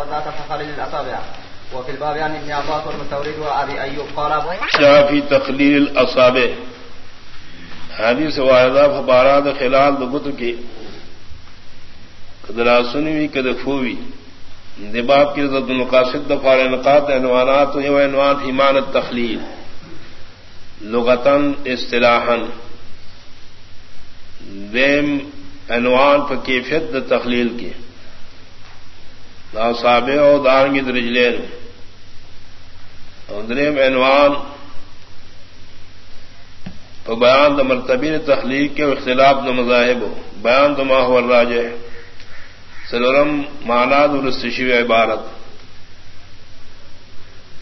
وذات فخلل الأصابع وفي الباب عن ابن عباس والمستورد وأبي أيوب. قال في تقليل الأصابع. حدیث واحدہ فبارات خلال دبت کی. قدرا سنوی کد کدفوی دباب کی رضد المقاصد دفار نقاط عنوانات و عنوان ایمان التخلیل. لغتن اصطلاحا. دیم عنوان پر کیفیت د تخلیل کی. صاب او دارنگی درجلین دریم عنوان تو بیان د مرتبی تخلیق کے اختلاف د مذاہب بیان تو ماحول راج سلورم ماناد الرستشی عبارت.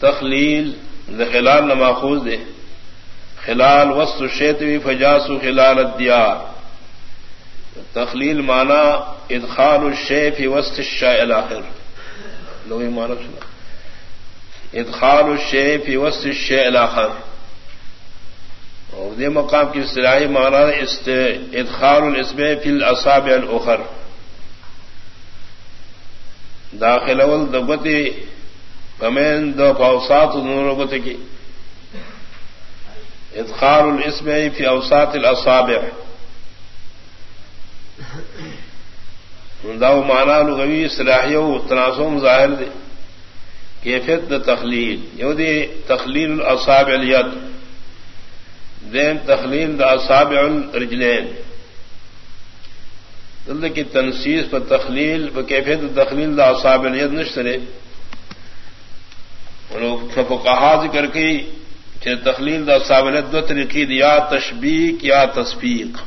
تخلیل د خلال نماخوز دے. خلال وسط شیتوی فجاسو خلال الدیار. تخلیل مانا ادخال الشیف وسط الشاء الاخر. لو یہ مانا سنا ادخال الشیف وسط الشاء الاخر۔ اور دے مقام کی سرائی مانا ادخال الاسم فی الاصابع الاخر۔ داخل اول دبتی کمین دو پاوسات نور کی۔ ادخال الاسم فی اوسات الاصابع۔ دا مانا لغوی صلاحیو تناسوم ظاہر دے. کیفیت دا تخلیل. یو دے تخلیل الاصابع الید دین تخلیل دا اصابع الرجلین. دل کی تنسیز پر تخلیل پر کیفیت تخلیل دا اصابع الید نشترے کہا ذکر کی کہ تخلیل دا اصابع الید دو طریقی یا تشبیق یا تصفیق.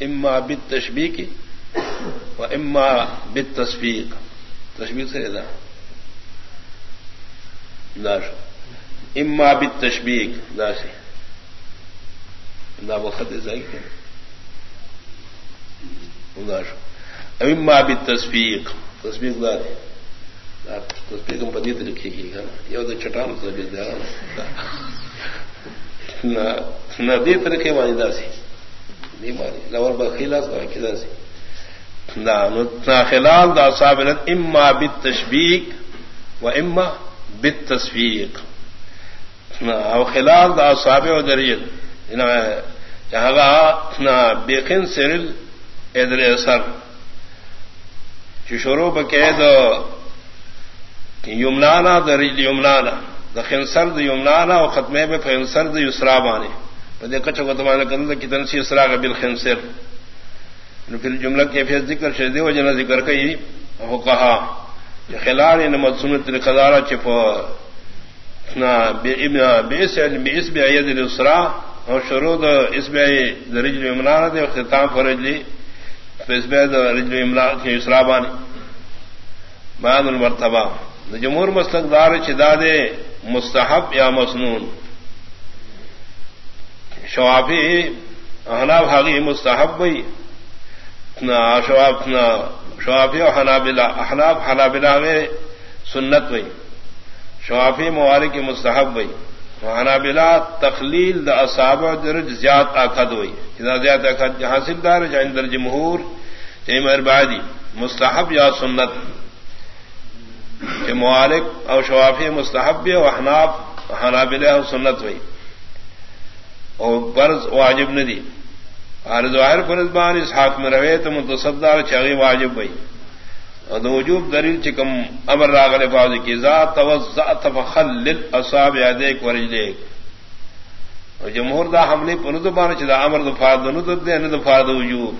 اما بت تشبیق و اما بت تصفیق تشبیق سے ادا داش۔ اما بت تشبیق داشی۔ دا وقت داش۔ اما بت تصفیق تصفیق دار تصفیق ہم بدیت لکھی گی یہ تو چٹان نہ دیت رکھے والی داسی۔ نہیں بیماری لور بخیلا سی خلال دا صابرت اما بت تشبیق و اما بت تصویق خلال دا صاب و دریل جہاں بےخن سرل ادر اثر. شروع بقید یمنانا درج یمنانا. دخن سرد یمنانا و ختمے میں فن سرد یسرا بانے. کچھ کو تمہارے کندر کی تنسی اسرا کا بل خنصر پھر جملہ کے ذکر شدی و جنا ذکر کئی وہ کہا کہ خلال ان مدسومت خزارہ چپ اس بے عید اسرا اور شروع اس بے رجل عمران دے، اختتام فرجلی اس بے رجل عمران کے اسرا بانی. بیان المرتبہ. جمہور مسلک دار چداد مستحب یا مسنون. شوافی احنا بھاگی مستحب بھائی شوافی اور حنابلہ احناب حنابلہ میں سنت بھائی شوافی موارے کی مستحب بھائی حنابلہ تخلیل دا اصاب درج زیاد آخد ہوئی۔ جنا زیاد آخد حاصل دار جہاں در جمہور چاہے مہربادی، مستحب یا سنت۔ کہ موالک اور شوافی مستحب بھی اور حناب حنابلہ اور سنت ہوئی اور برض واجب ندی۔ اور ظاہر فرض بان اس حق میں روے تو متصدار چگی واجب بھائی اور وجوب دلیل چکم امر راغل فاض کی ذات توزعت فخل اصاب یادیک ورجلیک اور جمہور دا حملے پنو تو بان چدا امر دفاع دنو تو دے نہ دفاع وجوب۔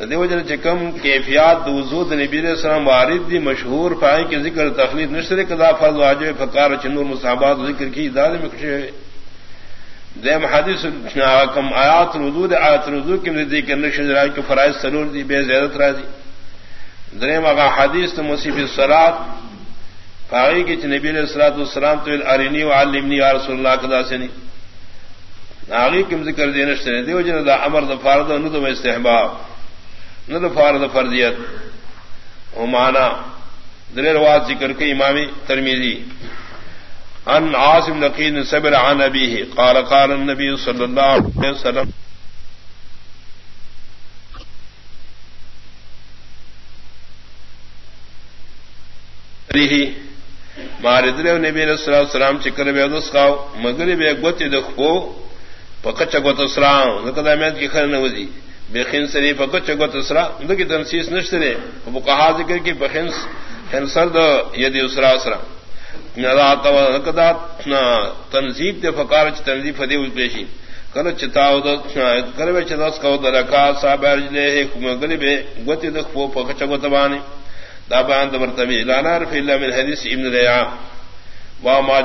دیو جن چکم کیفیات وضود نبی علیہ السلام وارد دی مشہور پائیں کہ ذکر تخلیق نشر کدا فرض واجب فقار چنور مصابات ذکر کی داد میں کچھ دیم حدیث کم آیات رضو دے، آیات رضو کی مدی کے نشن رائی کے فرائض سرور دی، بے زیادت راضی دریم اگا حدیث تو مصیف سرات فاغی کی نبی علیہ السلام والسلام تو ارینی و علمنی یا رسول اللہ کدا سے نہیں کم ذکر دی نشن دیو جن دا امر دا فارد و ندو استحباب ندو فارد فردیت. و مانا در روات ذکر کے امامی ترمیزی. ان عاصم نقین صبر عن ابيه قال قال النبي صلى الله عليه وسلم. ہی ماردر نبی علیہ السلام چکر بے دس کاؤ مگر بے گوتی دکھو پکچ گوت اسرام نقدا میت کی خر نوزی. بے خن سری پکچ گوت اسرا کی تنسیس نشترے. وہ کہا ذکر کی بخنس خنسر دو یدی اسرا اسرا. نقدا تنظیب دے فکار چ تنظیب فدی اس پیشی کر چتاؤ کرے چتاس کو درکا صاحب حکم جی گلی بے، گوتی دکھو پکچ گوت بانی۔ دا بیان دا مرتبی۔ لانا رفی اللہ من حدیث ابن ریعام وما